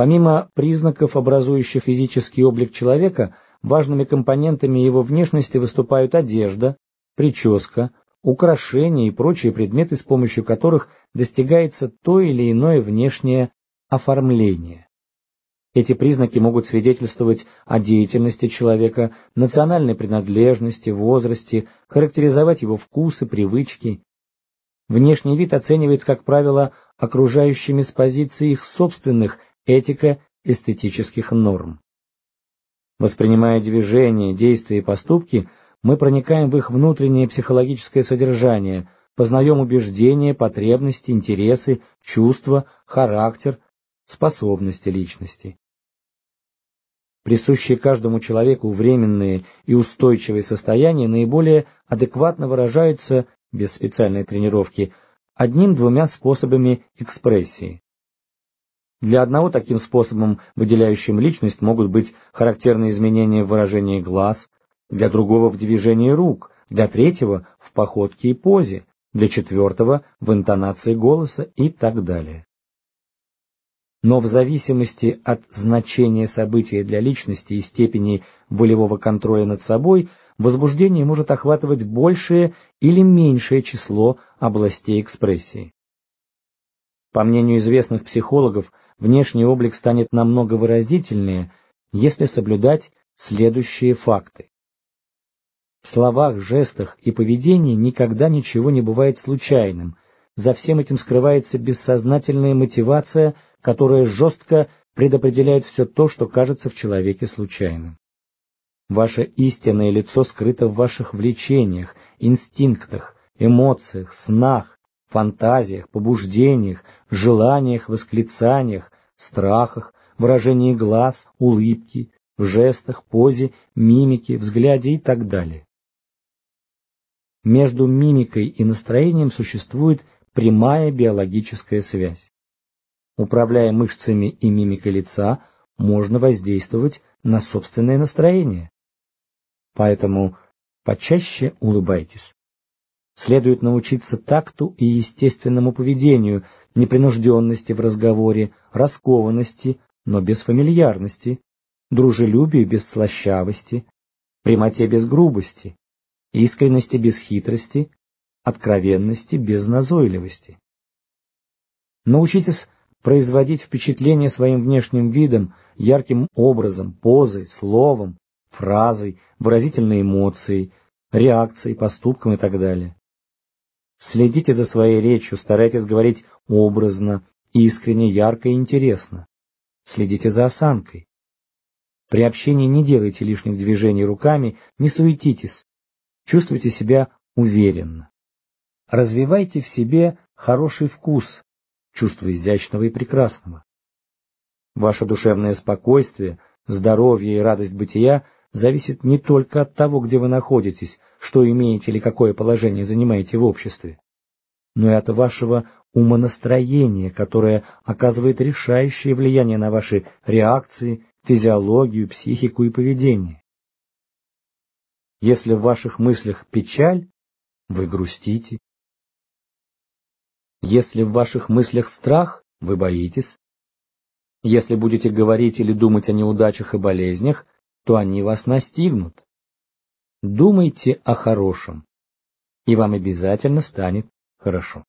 Помимо признаков, образующих физический облик человека, важными компонентами его внешности выступают одежда, прическа, украшения и прочие предметы, с помощью которых достигается то или иное внешнее оформление. Эти признаки могут свидетельствовать о деятельности человека, национальной принадлежности, возрасте, характеризовать его вкусы, привычки. Внешний вид оценивается, как правило, окружающими с позиции их собственных этико-эстетических норм. Воспринимая движения, действия и поступки, мы проникаем в их внутреннее психологическое содержание, познаем убеждения, потребности, интересы, чувства, характер, способности личности. Присущие каждому человеку временные и устойчивые состояния наиболее адекватно выражаются, без специальной тренировки, одним-двумя способами экспрессии. Для одного таким способом, выделяющим личность, могут быть характерные изменения в выражении глаз, для другого в движении рук, для третьего в походке и позе, для четвертого в интонации голоса и так далее. Но в зависимости от значения события для личности и степени волевого контроля над собой, возбуждение может охватывать большее или меньшее число областей экспрессии. По мнению известных психологов, внешний облик станет намного выразительнее, если соблюдать следующие факты. В словах, жестах и поведении никогда ничего не бывает случайным. За всем этим скрывается бессознательная мотивация, которая жестко предопределяет все то, что кажется в человеке случайным. Ваше истинное лицо скрыто в ваших влечениях, инстинктах, эмоциях, снах, фантазиях, побуждениях, желаниях, восклицаниях, страхах, выражении глаз, улыбки, в жестах, позе, мимике, взгляде и так далее. Между мимикой и настроением существует прямая биологическая связь. Управляя мышцами и мимикой лица, можно воздействовать на собственное настроение. Поэтому почаще улыбайтесь. Следует научиться такту и естественному поведению, непринужденности в разговоре, раскованности, но без фамильярности, дружелюбию без слащавости, прямоте без грубости, искренности без хитрости, откровенности без назойливости. Научитесь производить впечатление своим внешним видом, ярким образом, позой, словом, фразой, выразительной эмоцией, реакцией, поступком и так далее. Следите за своей речью, старайтесь говорить образно, искренне, ярко и интересно. Следите за осанкой. При общении не делайте лишних движений руками, не суетитесь, Чувствуйте себя уверенно. Развивайте в себе хороший вкус, чувство изящного и прекрасного. Ваше душевное спокойствие, здоровье и радость бытия зависит не только от того, где вы находитесь, что имеете или какое положение занимаете в обществе, но и от вашего умонастроения, которое оказывает решающее влияние на ваши реакции, физиологию, психику и поведение. Если в ваших мыслях печаль, вы грустите. Если в ваших мыслях страх, вы боитесь. Если будете говорить или думать о неудачах и болезнях, то они вас настигнут. Думайте о хорошем, и вам обязательно станет хорошо.